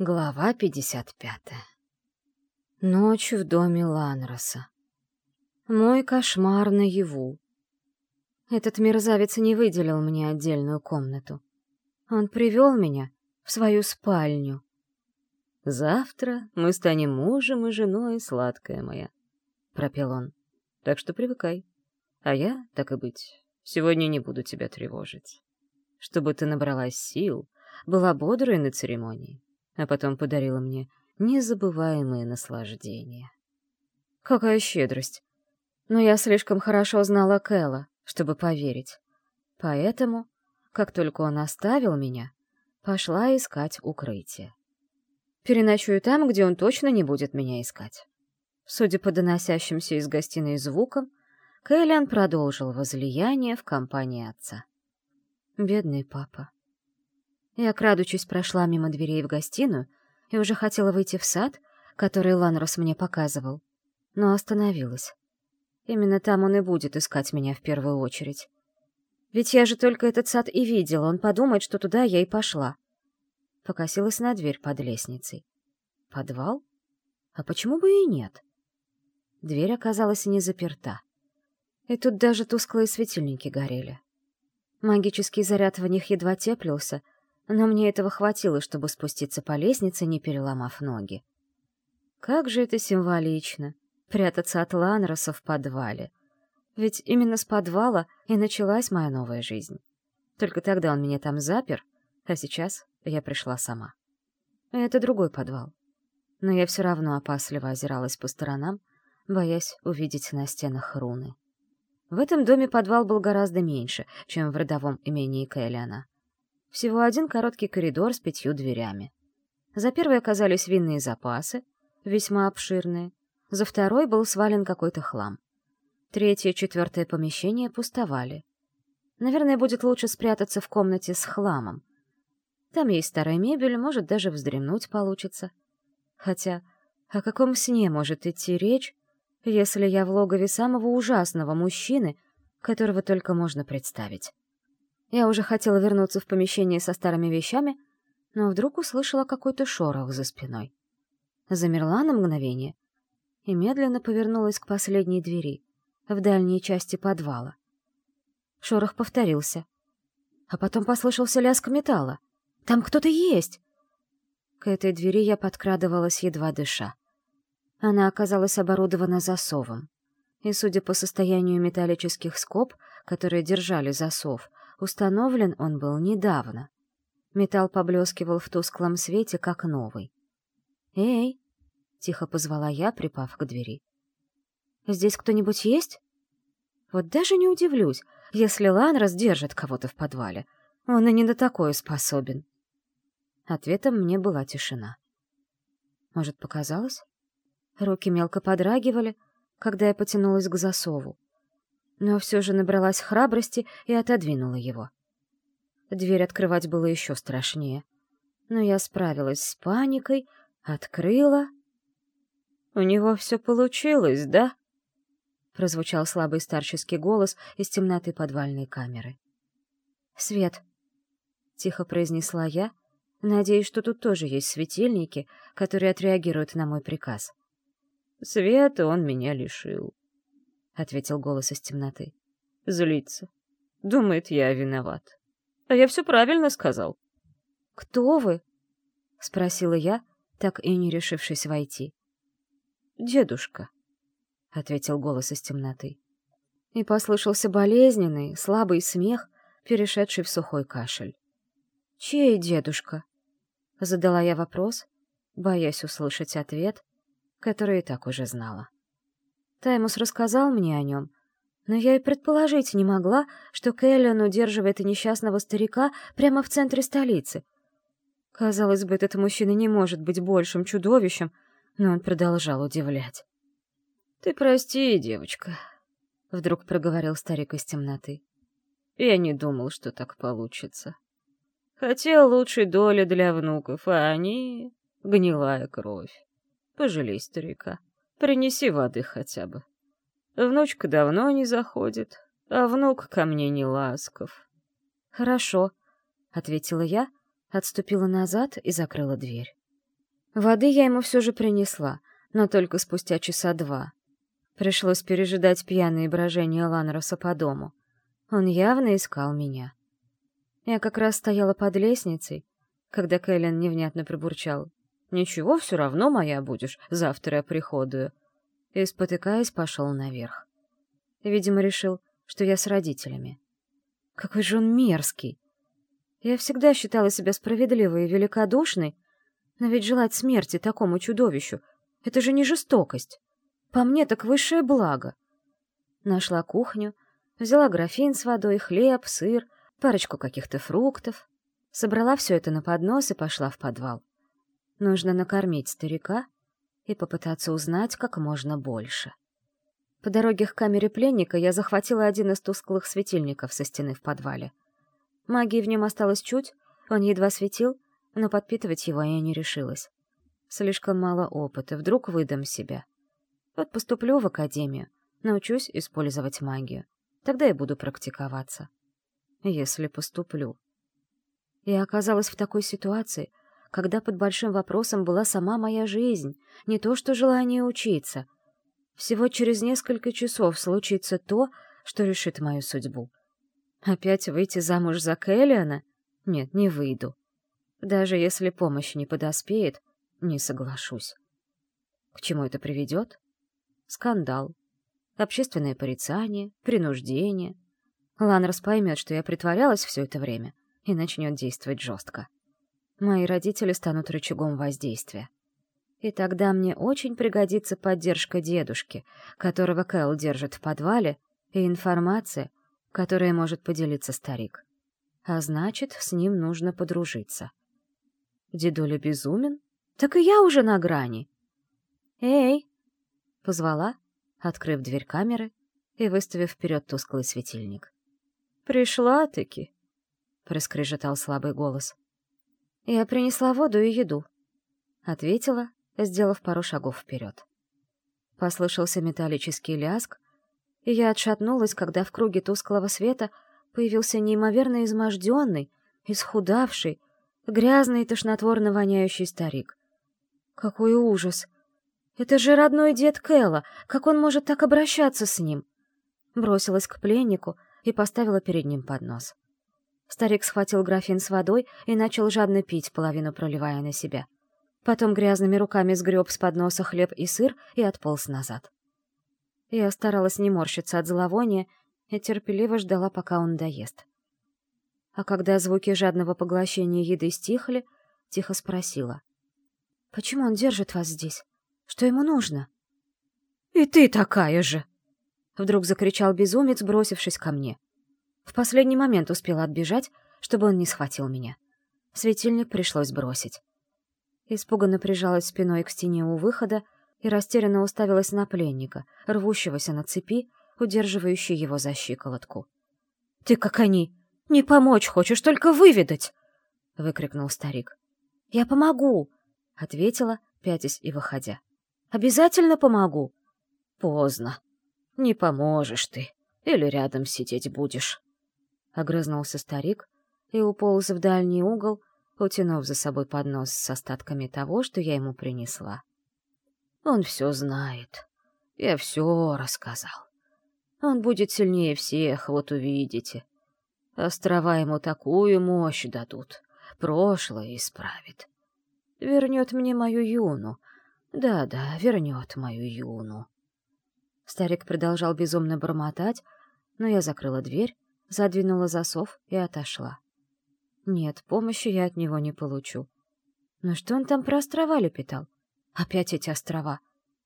Глава 55. Ночь в доме Ланроса. Мой кошмар наяву. Этот мерзавец не выделил мне отдельную комнату. Он привел меня в свою спальню. «Завтра мы станем мужем и женой, сладкая моя», — пропел он. «Так что привыкай. А я, так и быть, сегодня не буду тебя тревожить. Чтобы ты набралась сил, была бодрой на церемонии, а потом подарила мне незабываемые наслаждения. Какая щедрость! Но я слишком хорошо знала Кэлла, чтобы поверить. Поэтому, как только он оставил меня, пошла искать укрытие. Переночую там, где он точно не будет меня искать. Судя по доносящимся из гостиной звукам, Кэллиан продолжил возлияние в компании отца. Бедный папа. Я, крадучись, прошла мимо дверей в гостиную и уже хотела выйти в сад, который Ланрос мне показывал, но остановилась. Именно там он и будет искать меня в первую очередь. Ведь я же только этот сад и видела, он подумает, что туда я и пошла. Покосилась на дверь под лестницей. Подвал? А почему бы и нет? Дверь оказалась не заперта. И тут даже тусклые светильники горели. Магический заряд в них едва теплился — но мне этого хватило, чтобы спуститься по лестнице, не переломав ноги. Как же это символично — прятаться от Ланроса в подвале. Ведь именно с подвала и началась моя новая жизнь. Только тогда он меня там запер, а сейчас я пришла сама. Это другой подвал. Но я все равно опасливо озиралась по сторонам, боясь увидеть на стенах руны. В этом доме подвал был гораздо меньше, чем в родовом имении Кэллиана. Всего один короткий коридор с пятью дверями. За первой оказались винные запасы, весьма обширные. За второй был свален какой-то хлам. Третье и четвертое помещение пустовали. Наверное, будет лучше спрятаться в комнате с хламом. Там есть старая мебель, может, даже вздремнуть получится. Хотя о каком сне может идти речь, если я в логове самого ужасного мужчины, которого только можно представить? Я уже хотела вернуться в помещение со старыми вещами, но вдруг услышала какой-то шорох за спиной. Замерла на мгновение и медленно повернулась к последней двери, в дальней части подвала. Шорох повторился. А потом послышался лязг металла. «Там кто-то есть!» К этой двери я подкрадывалась, едва дыша. Она оказалась оборудована засовом. И, судя по состоянию металлических скоб, которые держали засов, Установлен он был недавно. Металл поблескивал в тусклом свете, как новый. «Эй!» — тихо позвала я, припав к двери. «Здесь кто-нибудь есть?» Вот даже не удивлюсь, если Лан раздержит кого-то в подвале. Он и не на такое способен. Ответом мне была тишина. Может, показалось? Руки мелко подрагивали, когда я потянулась к засову но все же набралась храбрости и отодвинула его. Дверь открывать было еще страшнее. Но я справилась с паникой, открыла... «У него все получилось, да?» Прозвучал слабый старческий голос из темноты подвальной камеры. «Свет!» — тихо произнесла я, надеясь, что тут тоже есть светильники, которые отреагируют на мой приказ. «Света он меня лишил», — ответил голос из темноты. «Злится. Думает, я виноват. А я все правильно сказал». «Кто вы?» — спросила я, так и не решившись войти. «Дедушка», — ответил голос из темноты. И послышался болезненный, слабый смех, перешедший в сухой кашель. «Чей дедушка?» — задала я вопрос, боясь услышать ответ, который и так уже знала. Таймус рассказал мне о нем, но я и предположить не могла, что Кэллиан удерживает несчастного старика прямо в центре столицы. Казалось бы, этот мужчина не может быть большим чудовищем, но он продолжал удивлять. «Ты прости, девочка», — вдруг проговорил старик из темноты. «Я не думал, что так получится. Хотел лучшей доли для внуков, а они — гнилая кровь. Пожалей старика». Принеси воды хотя бы. Внучка давно не заходит, а внук ко мне не ласков. Хорошо, — ответила я, отступила назад и закрыла дверь. Воды я ему все же принесла, но только спустя часа два. Пришлось пережидать пьяные брожения Ланроса по дому. Он явно искал меня. Я как раз стояла под лестницей, когда Кэлен невнятно пробурчал. «Ничего, все равно моя будешь, завтра я приходую». И, спотыкаясь, пошел наверх. Видимо, решил, что я с родителями. Какой же он мерзкий! Я всегда считала себя справедливой и великодушной, но ведь желать смерти такому чудовищу — это же не жестокость. По мне так высшее благо. Нашла кухню, взяла графин с водой, хлеб, сыр, парочку каких-то фруктов. Собрала все это на поднос и пошла в подвал. Нужно накормить старика и попытаться узнать как можно больше. По дороге к камере пленника я захватила один из тусклых светильников со стены в подвале. Магии в нем осталось чуть, он едва светил, но подпитывать его я не решилась. Слишком мало опыта, вдруг выдам себя. Вот поступлю в академию, научусь использовать магию. Тогда и буду практиковаться. Если поступлю. Я оказалась в такой ситуации, когда под большим вопросом была сама моя жизнь, не то что желание учиться. Всего через несколько часов случится то, что решит мою судьбу. Опять выйти замуж за Кэллиана? Нет, не выйду. Даже если помощь не подоспеет, не соглашусь. К чему это приведет? Скандал. Общественное порицание, принуждение. Ланрос поймет, что я притворялась все это время, и начнет действовать жестко. Мои родители станут рычагом воздействия. И тогда мне очень пригодится поддержка дедушки, которого Кэл держит в подвале, и информация, которой может поделиться старик. А значит, с ним нужно подружиться. Дедуля безумен? Так и я уже на грани. «Эй!» — позвала, открыв дверь камеры и выставив вперед тусклый светильник. «Пришла-таки!» — проскрежетал слабый голос. «Я принесла воду и еду», — ответила, сделав пару шагов вперед. Послышался металлический лязг, и я отшатнулась, когда в круге тусклого света появился неимоверно изможденный, исхудавший, Грязный и тошнотворно воняющий старик. Какой ужас! Это же родной дед Кэлла, как он может так обращаться с ним? Бросилась к пленнику и поставила перед ним поднос. Старик схватил графин с водой и начал жадно пить, половину проливая на себя. Потом грязными руками сгреб с подноса хлеб и сыр и отполз назад. Я старалась не морщиться от зловония и терпеливо ждала, пока он доест а когда звуки жадного поглощения еды стихли, тихо спросила. «Почему он держит вас здесь? Что ему нужно?» «И ты такая же!» Вдруг закричал безумец, бросившись ко мне. В последний момент успела отбежать, чтобы он не схватил меня. Светильник пришлось бросить. Испуганно прижалась спиной к стене у выхода и растерянно уставилась на пленника, рвущегося на цепи, удерживающей его за щиколотку. «Ты как они! «Не помочь хочешь, только выведать!» — выкрикнул старик. «Я помогу!» — ответила, пятясь и выходя. «Обязательно помогу!» «Поздно. Не поможешь ты. Или рядом сидеть будешь!» Огрызнулся старик и уполз в дальний угол, утянув за собой поднос с остатками того, что я ему принесла. «Он все знает. Я все рассказал. Он будет сильнее всех, вот увидите. Острова ему такую мощь дадут, прошлое исправит. Вернет мне мою юну. Да-да, вернет мою юну. Старик продолжал безумно бормотать, но я закрыла дверь, задвинула засов и отошла. Нет, помощи я от него не получу. Но что он там про острова лепетал? Опять эти острова.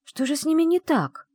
Что же с ними не так?